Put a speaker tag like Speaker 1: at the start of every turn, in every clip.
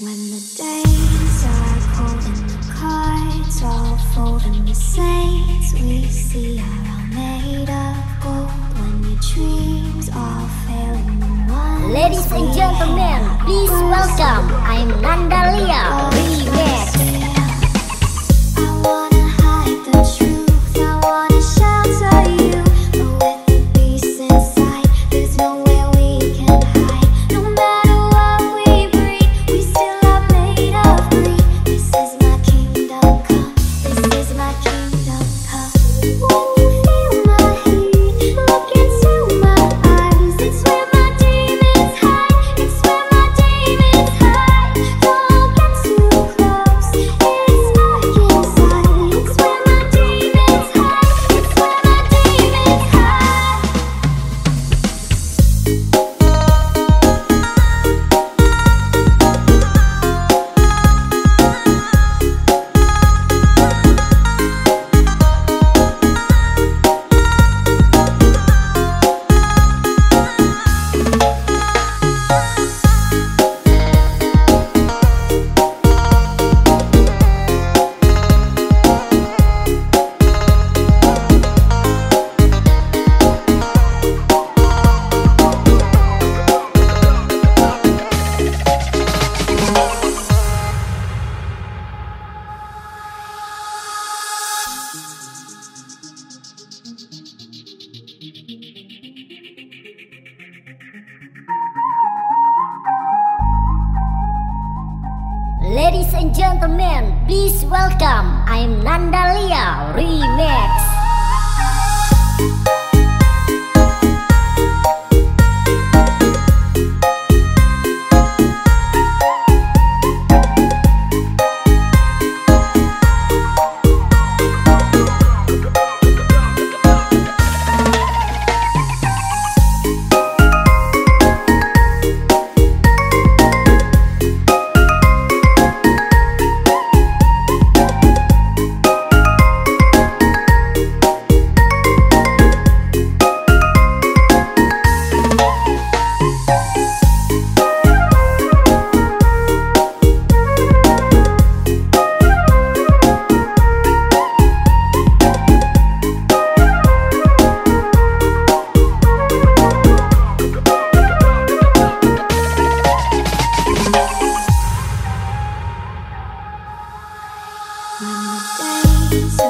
Speaker 1: When the days are cold and the cards all fold and the saints we see are all made of gold. When your dreams all fail and the ones
Speaker 2: Ladies and gentlemen, please welcome, I'm Nandalia, Remix. Ladies and gentlemen, please welcome I'm Nandalia Remix.
Speaker 1: When the days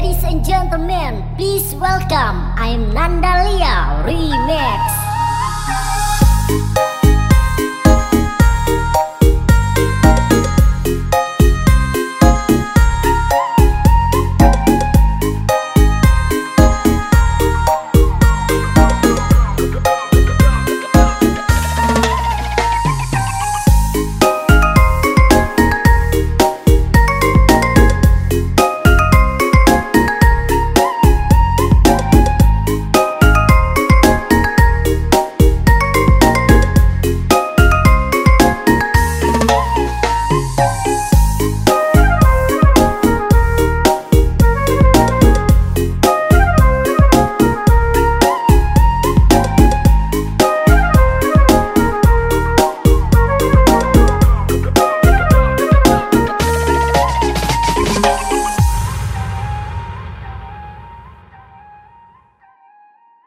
Speaker 2: Ladies and gentlemen, please welcome I'm Nandalia Remix.